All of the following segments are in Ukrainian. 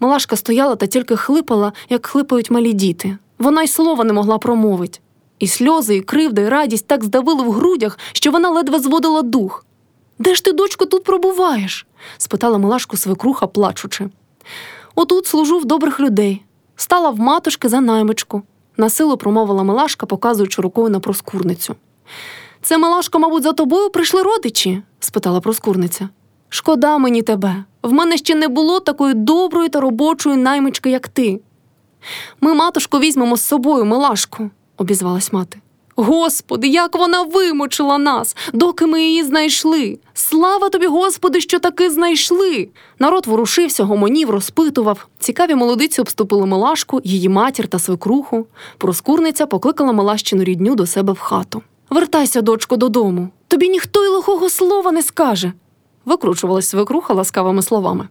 Малашка стояла та тільки хлипала, як хлипають малі діти. Вона й слова не могла промовити. І сльози, і кривда, і радість так здавили в грудях, що вона ледве зводила дух. Де ж ти, дочко, тут пробуваєш? спитала Милашку свекруха, плачучи. Отут служу в добрих людей. Стала в матушки за наймичку, насилу промовила Милашка, показуючи рукою на проскурницю. Це, Милашко, мабуть, за тобою прийшли родичі? спитала проскурниця. Шкода мені тебе. В мене ще не було такої доброї та робочої наймички, як ти. Ми, матушку, візьмемо з собою, Милашку, обізвалась мати. Господи, як вона вимучила нас, доки ми її знайшли. Слава тобі, Господи, що таки знайшли. Народ ворушився, гомонів, розпитував. Цікаві молодиці обступили Милашку, її матір та свекруху. Проскурниця покликала Милащину рідню до себе в хату. Вертайся, дочко, додому. Тобі ніхто й лихого слова не скаже. Викручувалась свекруха ласкавими словами.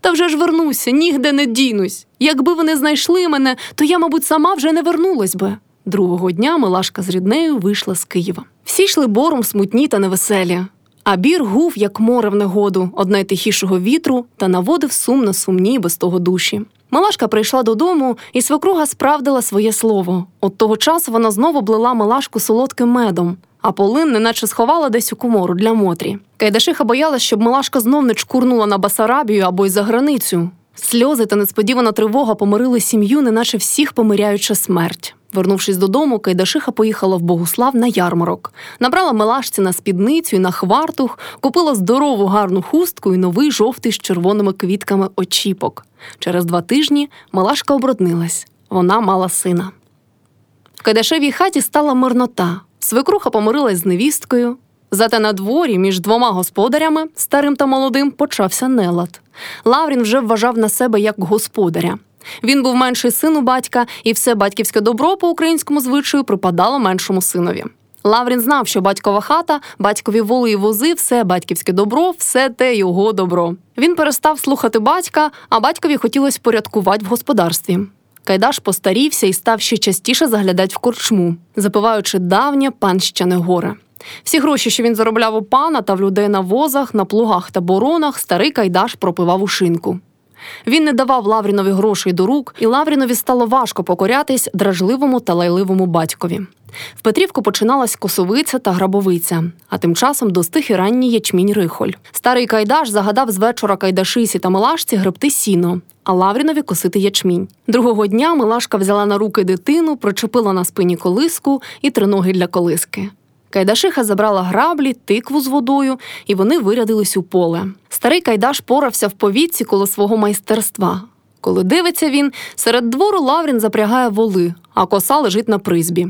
Та вже ж вернуся, нігде не дінусь. Якби вони знайшли мене, то я, мабуть, сама вже не вернулась би. Другого дня Милашка з ріднею вийшла з Києва. Всі йшли бором смутні та невеселі. А бір гув, як море в негоду, одне тихішого вітру, та наводив сум на сумні без того душі. Малашка прийшла додому, і свекруга справдила своє слово. От того часу вона знову блила Малашку солодким медом, а полин неначе сховала десь у комору для Мотрі. Кайдашиха боялась, щоб Малашка знов не чкурнула на Басарабію або й за границю. Сльози та несподівана тривога помирили сім'ю, неначе всіх помиряюча смерть. Вернувшись додому, Кайдашиха поїхала в Богуслав на ярмарок, набрала мелашці на спідницю і на хвартух, купила здорову гарну хустку і новий жовтий з червоними квітками очіпок. Через два тижні Малашка оброднилась. Вона мала сина. В Кайдашевій хаті стала мирнота. Свекруха помирилась з невісткою. Зате на дворі між двома господарями, старим та молодим, почався нелад. Лаврін вже вважав на себе як господаря. Він був менший син у батька, і все батьківське добро по українському звичаю припадало меншому синові. Лаврін знав, що батькова хата, батькові воли і вози, все батьківське добро, все те його добро. Він перестав слухати батька, а батькові хотілося порядкувати в господарстві. Кайдаш постарівся і став ще частіше заглядати в корчму, запиваючи давнє панщане горе. Всі гроші, що він заробляв у пана та в людей на возах, на плугах та боронах, старий Кайдаш пропивав у шинку. Він не давав Лаврінові грошей до рук, і Лаврінові стало важко покорятись дражливому та лайливому батькові. В Петрівку починалась косовиця та грабовиця, а тим часом достиг і ранній ячмінь рихоль. Старий Кайдаш загадав з вечора Кайдашисі та Милашці гребти сіно, а Лаврінові косити ячмінь. Другого дня Милашка взяла на руки дитину, причепила на спині колиску і триноги для колиски. Кайдашиха забрала граблі, тикву з водою, і вони вирядились у поле. Старий Кайдаш порався в повітці коло свого майстерства. Коли дивиться він, серед двору Лаврін запрягає воли, а коса лежить на призбі.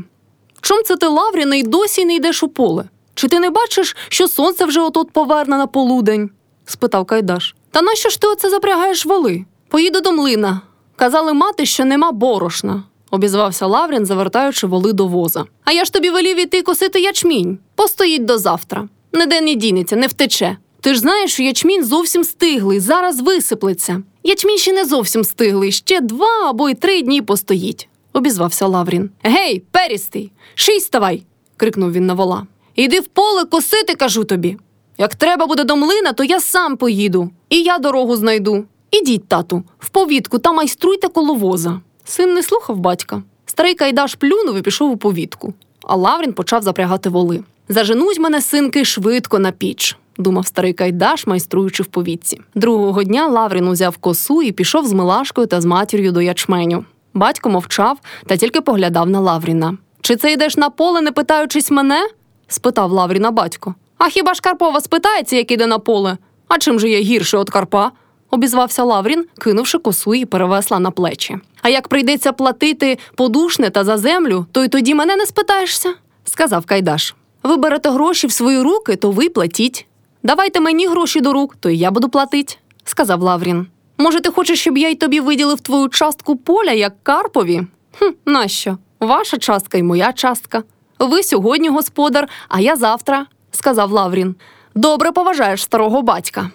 Чом це ти, Лавріне, й досі не йдеш у поле? Чи ти не бачиш, що сонце вже отут поверне на полудень? спитав Кайдаш. Та нащо ж ти оце запрягаєш воли? Поїду до млина. Казали мати, що нема борошна обізвався Лаврін, завертаючи воли до воза. А я ж тобі велів іти косити ячмінь. Постоїть до завтра. Ніде не дінеться, не втече. Ти ж знаєш, що ячмінь зовсім стиглий, зараз висиплеться. Ячмінь ще не зовсім стиглий, ще два або й три дні постоїть, обізвався Лаврін. Гей, перістий, ший ставай, крикнув він на вола. Іди в поле косити, кажу тобі. Як треба буде до млина, то я сам поїду, і я дорогу знайду. Ідіть, тату, в повітку та майструйте коло воза. Син не слухав батька. Старий Кайдаш плюнув і пішов у повітку, а Лаврін почав запрягати воли. Заженуть мене, синки, швидко на піч, думав старий Кайдаш, майструючи в повітці. Другого дня Лаврін узяв косу і пішов з Милашкою та з матір'ю до ячменю. Батько мовчав та тільки поглядав на Лавріна. Чи це йдеш на поле, не питаючись мене? спитав Лавріна батько. А хіба ж Карпова спитається, як іде на поле? А чим же є гірше від Карпа? Обізвався Лаврін, кинувши косу і перевесла на плечі. А як прийдеться платити подушне та за землю, то й тоді мене не спитаєшся, сказав Кайдаш. Ви берете гроші в свої руки, то ви платіть. Давайте мені гроші до рук, то й я буду платить, сказав Лаврін. Може, ти хочеш, щоб я й тобі виділив твою частку поля, як Карпові? «Хм, Нащо? Ваша частка й моя частка. Ви сьогодні господар, а я завтра, сказав Лаврін. Добре поважаєш старого батька.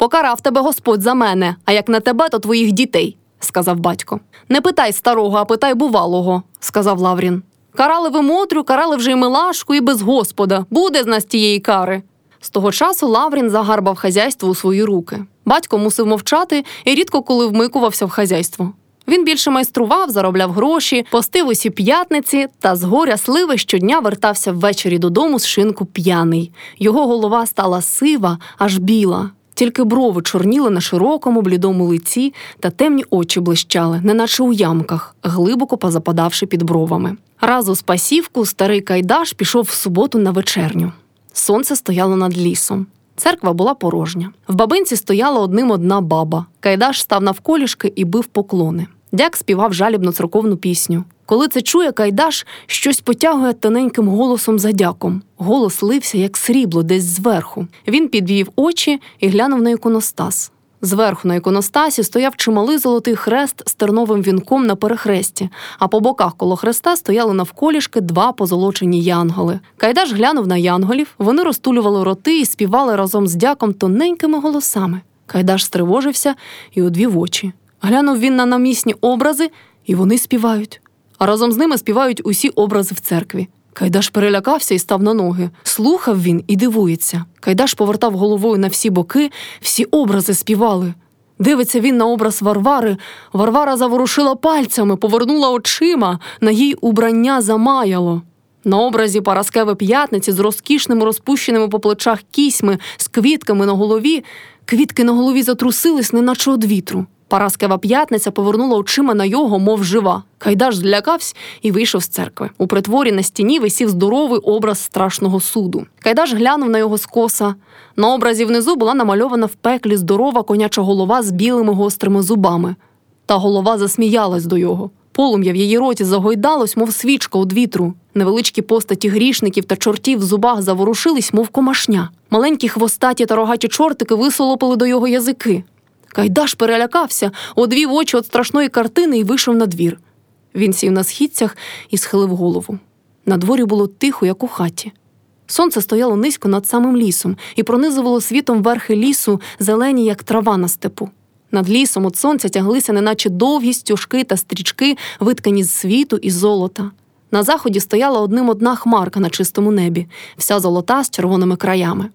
Покарав тебе Господь за мене, а як на тебе, то твоїх дітей, сказав батько. Не питай старого, а питай бувалого, сказав Лаврін. Карали ви Мотрю, карали вже й Милашку, і без Господа. Буде з нас тієї кари. З того часу Лаврін загарбав хазяйство у свої руки. Батько мусив мовчати і рідко коли вмикувався в хазяйство. Він більше майстрував, заробляв гроші, постив усі п'ятниці та з горя сливи щодня вертався ввечері додому з шинку п'яний. Його голова стала сива, аж біла. Тільки брови чорніли на широкому, блідому лиці, та темні очі блищали, неначе у ямках, глибоко позападавши під бровами. Разу з спасівку старий Кайдаш пішов в суботу на вечерню. Сонце стояло над лісом. Церква була порожня. В бабинці стояла одним одна баба. Кайдаш став навколішки і бив поклони. Дяк співав жалібну церковну пісню. Коли це чує Кайдаш, щось потягує тоненьким голосом за дяком. Голос лився, як срібло, десь зверху. Він підвів очі і глянув на іконостас. Зверху на іконостасі стояв чималий золотий хрест з терновим вінком на перехресті, а по боках коло хреста стояли навколішки два позолочені янголи. Кайдаш глянув на янголів, вони розтулювали роти і співали разом з дяком тоненькими голосами. Кайдаш стривожився і одвів очі. Глянув він на намісні образи, і вони співають. А разом з ними співають усі образи в церкві. Кайдаш перелякався і став на ноги. Слухав він і дивується. Кайдаш повертав головою на всі боки, всі образи співали. Дивиться він на образ Варвари. Варвара заворушила пальцями, повернула очима, на їй убрання замаяло. На образі Параскеви п'ятниці з розкішними розпущеними по плечах кісьми, з квітками на голові. Квітки на голові затрусились, неначе од вітру. Параскева п'ятниця повернула очима на його, мов жива. Кайдаш злякався і вийшов з церкви. У притворі на стіні висів здоровий образ страшного суду. Кайдаш глянув на його скоса. На образі внизу була намальована в пеклі здорова коняча голова з білими гострими зубами. Та голова засміялась до його. Полум'я в її роті загойдалось, мов свічка од вітру. Невеличкі постаті грішників та чортів в зубах заворушились, мов комашня. Маленькі хвостаті та рогаті чортики висолопили до його язики. Кайдаш перелякався, одвів очі від страшної картини і вийшов на двір. Він сів на східцях і схилив голову. На дворі було тихо, як у хаті. Сонце стояло низько над самим лісом і пронизувало світом верхи лісу, зелені, як трава на степу. Над лісом від сонця тяглися, неначе довгі стюжки та стрічки, виткані з світу і золота. На заході стояла одним одна хмарка на чистому небі, вся золота з червоними краями.